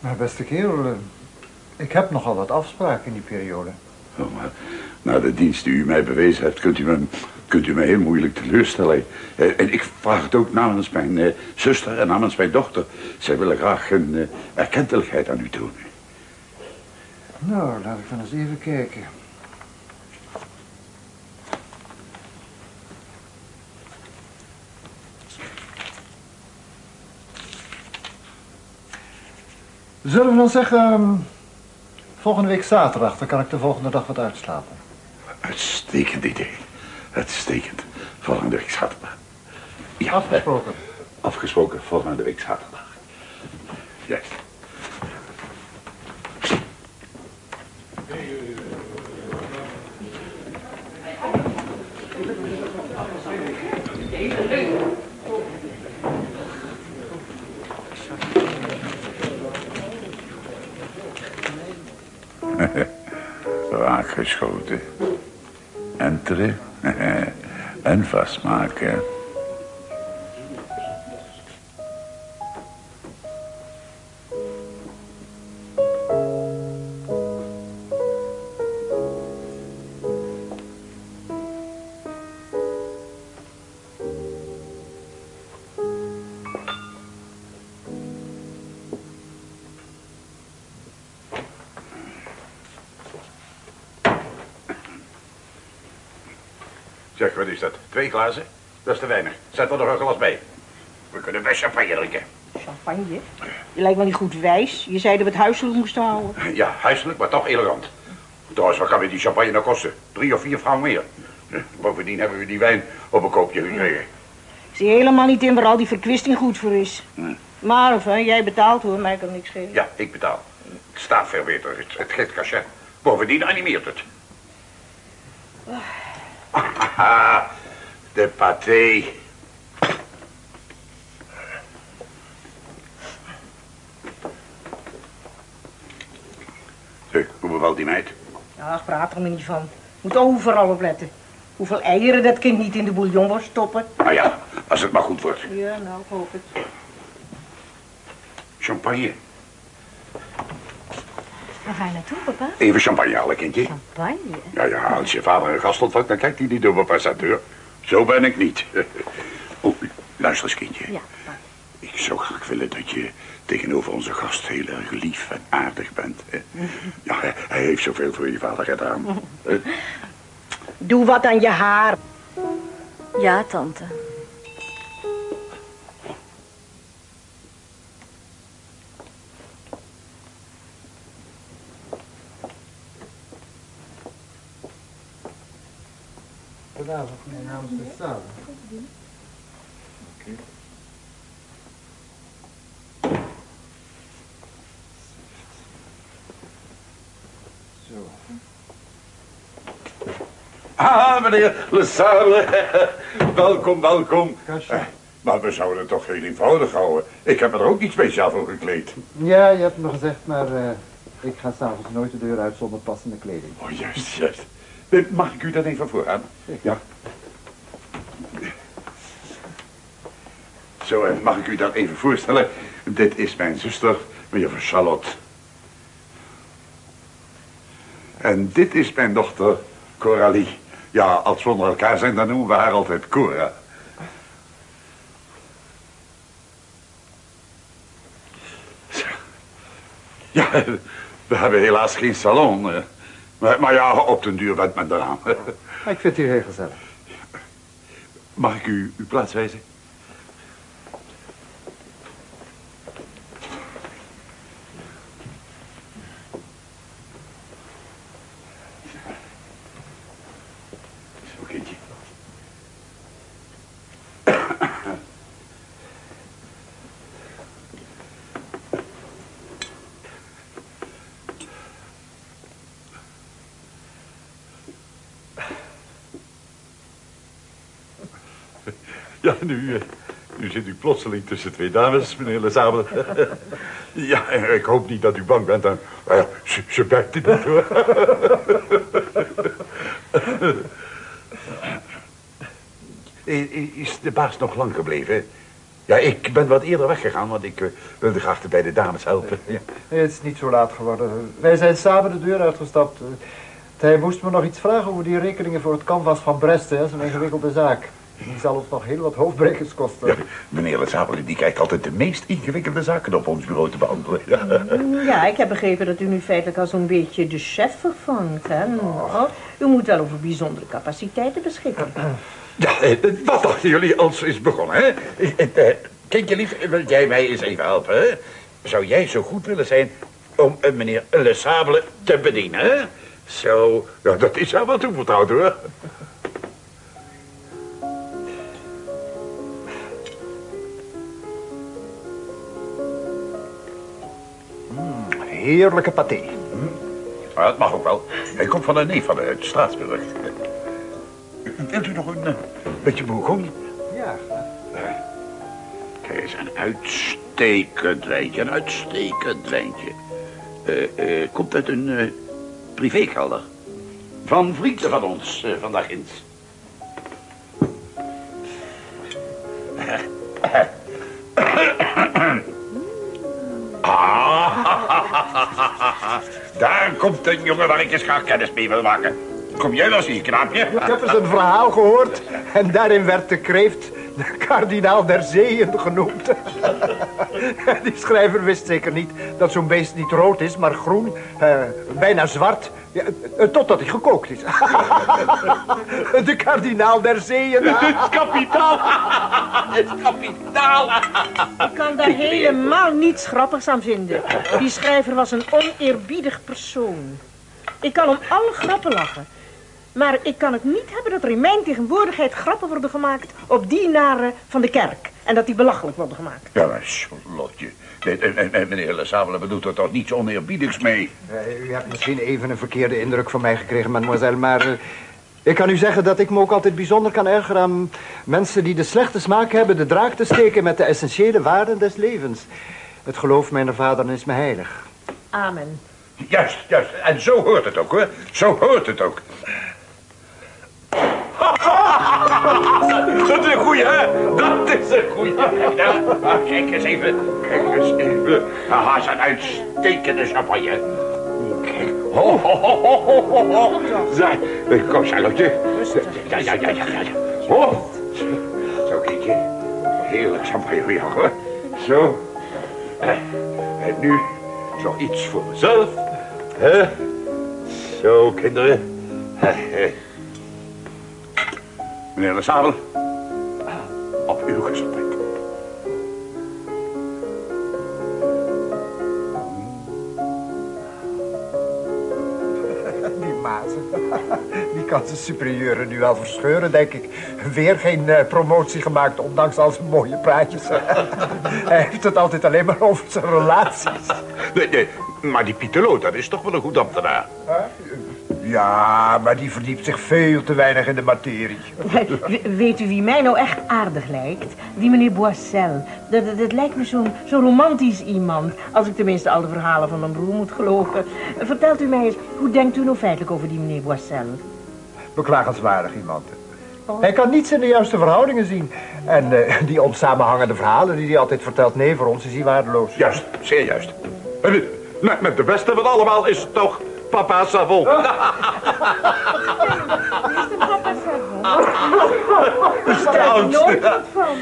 Maar beste kerel, eh, ik heb nogal wat afspraken in die periode. Oh, maar na de dienst die u mij bewezen hebt, kunt u me, kunt u me heel moeilijk teleurstellen. Eh, En ik vraag het ook namens mijn eh, zuster en namens mijn dochter. Zij willen graag een erkentelijkheid aan u tonen. Nou, laat ik dan eens even kijken. Zullen we dan zeggen, ehm, volgende week zaterdag, dan kan ik de volgende dag wat uitslapen. Uitstekend idee. Uitstekend. Volgende week zaterdag. Ja, Afgesproken. afgesproken volgende week zaterdag. Juist. Raak geschoten. Enteren. en vastmaken. Zeg, wat is dat? Twee glazen? Dat is te weinig. Zet er nog een glas bij. We kunnen best champagne drinken. Champagne? Je lijkt wel niet goed wijs. Je zei dat we het huiselijk moesten houden. Ja, huiselijk, maar toch elegant. Trouwens, wat kan we die champagne nou kosten? Drie of vier francs meer. Bovendien hebben we die wijn op een koopje gekregen. Ik zie helemaal niet in waar al die verkwisting goed voor is. Maar of, hè, jij betaalt hoor, mij kan niks schelen. Ja, ik betaal. Het staat veel beter. Het, het geeft cachet. Bovendien animeert het. Ah, de pâté. Zeg, hoe bevalt die meid? Ach, praat er me niet van. Moet overal op letten. Hoeveel eieren dat kind niet in de bouillon wordt stoppen. Nou ja, als het maar goed wordt. Ja, nou, ik hoop het. Champagne. Waar ga je naartoe, papa? Even champagne halen, kindje. Champagne? Ja, ja, als je vader een gast ontvangt, dan kijkt hij niet door mijn passateur. Zo ben ik niet. Oh, luister eens, kindje. Ja, Ik zou graag willen dat je tegenover onze gast heel erg lief en aardig bent. Ja, hij, heeft zoveel voor je vader gedaan. Doe wat aan je haar. Ja, tante. Namens de samen. Oké. Zo. Ah, meneer Le Sable. welkom, welkom. Eh, Maar we zouden het toch heel eenvoudig houden. Ik heb er ook niet speciaal voor gekleed. Ja, je hebt me gezegd, maar eh, ik ga s'avonds nooit de deur uit zonder passende kleding. Oh, juist, juist. Eh, Mag ik u dat even voorgaan? Ja. Zo, en mag ik u dat even voorstellen? Dit is mijn zuster, mevrouw Charlotte. En dit is mijn dochter, Coralie. Ja, als we onder elkaar zijn, dan noemen we haar altijd Cora. Ja, we hebben helaas geen salon. eh. Maar, maar ja, op den duur bent men eraan. Ik vind het hier heel gezellig. Mag ik u uw plaats wijzen? Ja, nu, eh, nu zit u plotseling tussen twee dames, meneer Lezabel. ja, en ik hoop niet dat u bang bent. Dan, nou ja, ze, ze bijten niet, hoor. Is de baas nog lang gebleven? Ja, ik ben wat eerder weggegaan, want ik eh, wilde graag bij de dames helpen. Ja. Het is niet zo laat geworden. Wij zijn samen de deur uitgestapt. Hij moest me nog iets vragen over die rekeningen voor het canvas van Brest. hè. Dat is een ingewikkelde zaak. Die zal ons nog heel wat hoofdbrekers kosten. Ja, meneer Lezabel, die krijgt altijd de meest ingewikkelde zaken op ons bureau te behandelen. Ja. Ja, ik heb begrepen dat u nu feitelijk al zo'n beetje de chef vervangt, hè? Nou, u moet wel over bijzondere capaciteiten beschikken. Ja, eh, wat dachten jullie als is begonnen, hè? Eh, eh, Kindje lief, wil jij mij eens even helpen, hè? Zou jij zo goed willen zijn om meneer Le Sable te bedienen, hè? Zo, ja, dat is jou wel toevertrouwd, hoor. Heerlijke paté. Maar dat mag ook wel. Hij komt van een neef van uit Straatsburg. Wilt u nog een eh, beetje bourgogne? Ja. Kijk eens, een uitstekend wijntje, een uitstekend wijntje. Eh, eh, komt uit een privékelder. Van vrienden van ons, vandaag eens. daar komt een jongen waar ik eens graag kennis mee wil maken. Kom jij dan zien, knaapje? Ik heb eens een verhaal gehoord en daarin werd de kreeft de kardinaal der zeeën genoemd. Die schrijver wist zeker niet dat zo'n beest niet rood is, maar groen, eh, bijna zwart, ja, eh, totdat hij gekookt is. De kardinaal der zeeën. Het kapitaal! Het kapitaal! Ik kan daar helemaal niets grappigs aan vinden. Die schrijver was een oneerbiedig persoon. Ik kan om alle grappen lachen. Maar ik kan het niet hebben dat er in mijn tegenwoordigheid grappen worden gemaakt op dienaren van de kerk. En dat die belachelijk worden gemaakt. Ja, maar Charlotte. En, en, en meneer Lesabele bedoelt er toch niets oneerbiedigs mee? Eh, U hebt misschien even een verkeerde indruk van mij gekregen, mademoiselle, maar... eh, ik kan u zeggen dat ik me ook altijd bijzonder kan ergeren aan mensen die de slechte smaak hebben de draak te steken met de essentiële waarden des levens. Het geloof mijner vaderen is me heilig. Amen. Juist, juist. En zo hoort het ook, hoor. Zo hoort het ook. Dat is een goeie, hè? Dat is een goeie. Maar kijk eens even. Kijk eens even. Haha, is een uitstekende champagne. Kijk. Ho, ho, ho, ho, ho, ho, Kom, Charlotte. Ja, ja, ja, ja, ja. Ho. Zo, kindje. Heerlijk champagne voor hoor. Zo. Eh, En nu nog iets voor mezelf. Zo, kinderen. Meneer de Sabel, op uw gezondheid. Die mazen. Die kan zijn superieuren nu wel verscheuren, denk ik. Weer geen eh, promotie gemaakt, ondanks al zijn mooie praatjes. Hij heeft het altijd alleen maar over zijn relaties. Nee, nee, maar die Pieterlo, dat is toch wel een goed ambtenaar. Ja, maar die verdiept zich veel te weinig in de materie. We- Weet u wie mij nou echt aardig lijkt? Die meneer Boissel. Dat, dat, dat lijkt me zo'n zo'n romantisch iemand. Als ik tenminste al de verhalen van mijn broer moet geloven. Vertelt u mij eens, hoe denkt u nou feitelijk over die meneer Boissel? Beklagenswaardig iemand. Hij kan niets in de juiste verhoudingen zien. En eh, die onsamenhangende verhalen die hij altijd vertelt, nee, voor ons is hij waardeloos. Juist, zeer juist. Met, met de beste van allemaal is het toch papa Savon. Nooit wat van.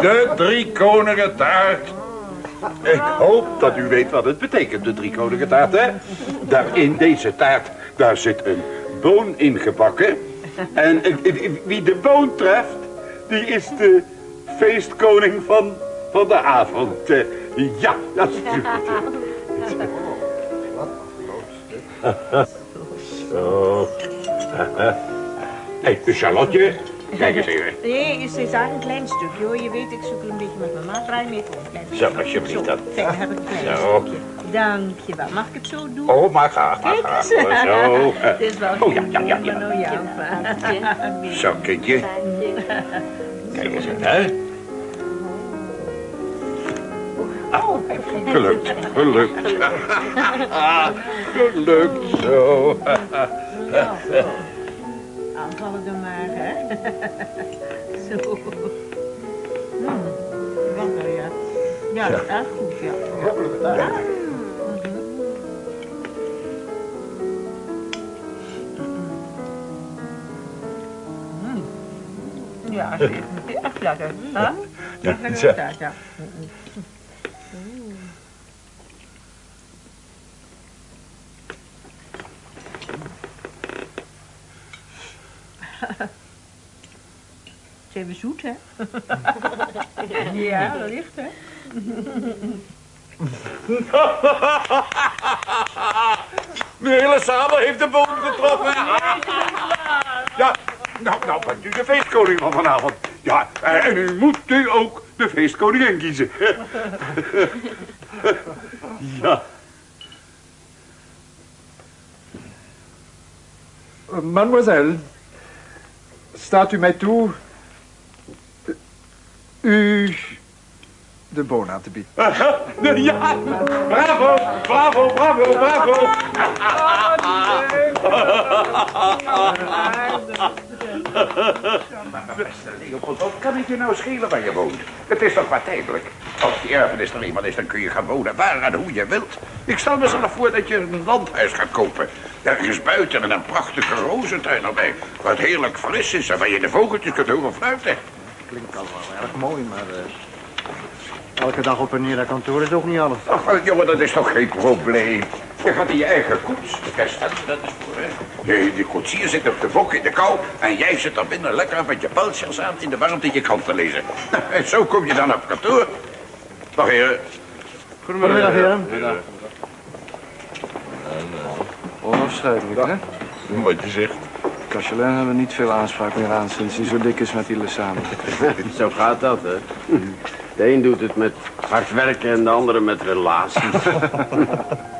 De drie koningen taart. Ik hoop dat u weet wat het betekent, de drie koningen taart, hè? Daar in deze taart, daar zit een boon ingebakken. En eh, eh, wie de boon treft, die is de feestkoning van, van de avond. Eh, Ja, dat is natuurlijk. Zo. Hé, hey, Charlotte, kijk eens even. Nee, is is daar een klein stukje hoor. Je weet, ik zoek een beetje met mijn maat. Draai mee klein Zo, alsjeblieft dan. Kijk, heb ik een klein Zo. stukje. Dankjewel. Mag ik het zo doen? Oh, maar graag, maar graag. Zo. Het is wel Oh, ja, ja, ja, ja. Zo, kindje. Kijk eens, hè? Gelukt, gelukt. gelukt, zo. Aanvallen dan maar, hè. Zo. Hmm. Lekker, ja. Ja, dat is echt goed, ja. ja. Ja, het is echt lekker. Huh? Ja, Lekker zo. taart, ja. Ze hebben zoet, hè? ja, dat ligt, hè? De hele sabel heeft de bodem getroffen. Ja, nou, nou bent u de feestkoning van vanavond. Ja, en u moet u ook de feestkoningin kiezen. ja. Mademoiselle, staat u mij toe u de boon aan te bieden? Ja, bravo, bravo, bravo, bravo. Beste Leopold, wat kan het je nou schelen waar je woont? Het is toch maar tijdelijk. Als die erfenis er eenmaal is, dan kun je gaan wonen waar en hoe je wilt. Ik stel mezelf voor dat je een landhuis gaat kopen. Ergens buiten en een prachtige rozentuin erbij. Wat heerlijk fris is en waar je de vogeltjes kunt horen fluiten. Klinkt al wel erg mooi, maar eh, elke dag op en neer naar kantoor is ook niet alles. Ach, wel, jongen, dat is toch geen probleem. Je gaat in je eigen koets. Je dat is voor, hè. De, de koetsier zit op de bok in de kou... en jij zit daar binnen lekker met je pelsjas aan... in de warmte je krant te lezen. Nou, en zo kom je dan op kantoor. Dag, heren. Goedemiddag, heren. Onafscheidelijk, hè? Wat je zegt. Kastelein hebben we niet veel aanspraak meer aan sinds hij zo dik is met die samen. Zo gaat dat, hè? De een doet het met hard werken en de andere met relaties.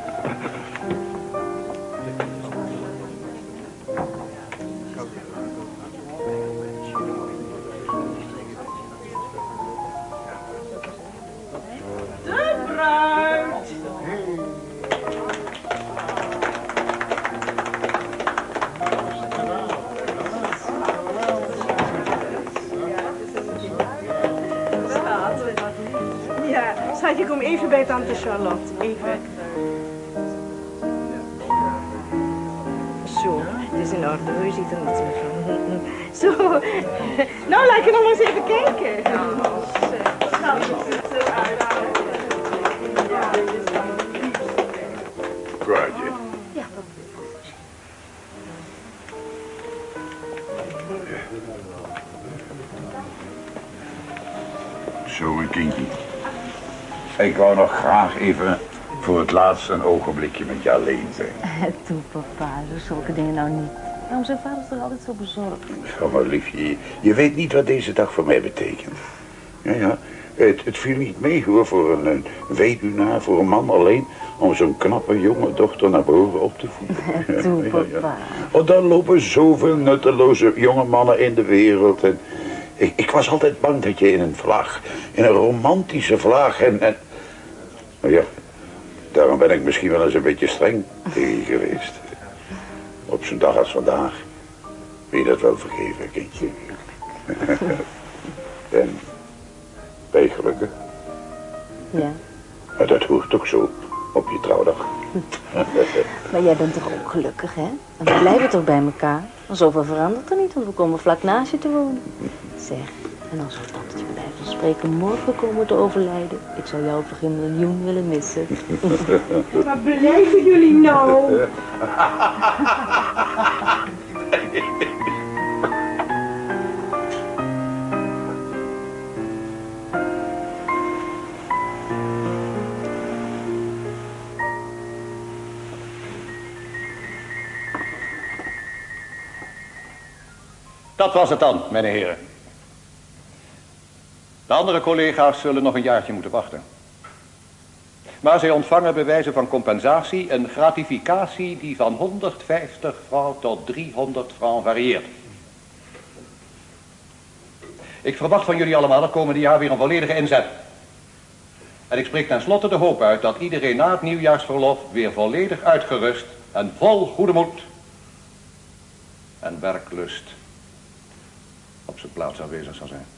bij tante Charlotte. Even. Zo, het is in orde. Je ziet er niets meer van. Zo. Nou, laat je nog eens even kijken. Kwaadje. Zo een kindje. Ik wou nog graag even voor het laatst een ogenblikje met je alleen zijn. Toe, papa, doe zulke dingen nou niet. Waarom zijn vader toch altijd zo bezorgd? Oh, maar liefje, je, weet niet wat deze dag voor mij betekent. Ja, ja. Het, het viel niet mee hoor, voor een, een weduwnaar, voor een man alleen... om zo'n knappe jonge dochter naar boven op te voeden. Toe, papa. Oh, dan lopen zoveel nutteloze jonge mannen in de wereld. En ik, ik was altijd bang dat je in een vlaag, in een romantische vlaag en... en nou ja, daarom ben ik misschien wel eens een beetje streng tegen je geweest. Op zo'n dag als vandaag. Wil je dat wel vergeven, kindje? en ben je gelukkig? Ja. Maar dat hoort toch zo op je trouwdag. Maar jij bent toch ook gelukkig, hè? En we blijven toch bij elkaar? Zoveel verandert er niet, want we komen vlak naast je te wonen. Zeg, en als we van spreken morgen komen te overlijden... ik zou jou voor geen miljoen willen missen. Waar blijven jullie nou? Dat was het dan, mijn heren. De andere collega's zullen nog een jaartje moeten wachten. Maar zij ontvangen bij wijze van compensatie een gratificatie die van 150 francs tot 300 francs varieert. Ik verwacht van jullie allemaal het komende jaar weer een volledige inzet. En ik spreek tenslotte de hoop uit dat iedereen na het nieuwjaarsverlof weer volledig uitgerust en vol goede moed en werklust op zijn plaats aanwezig zal zijn.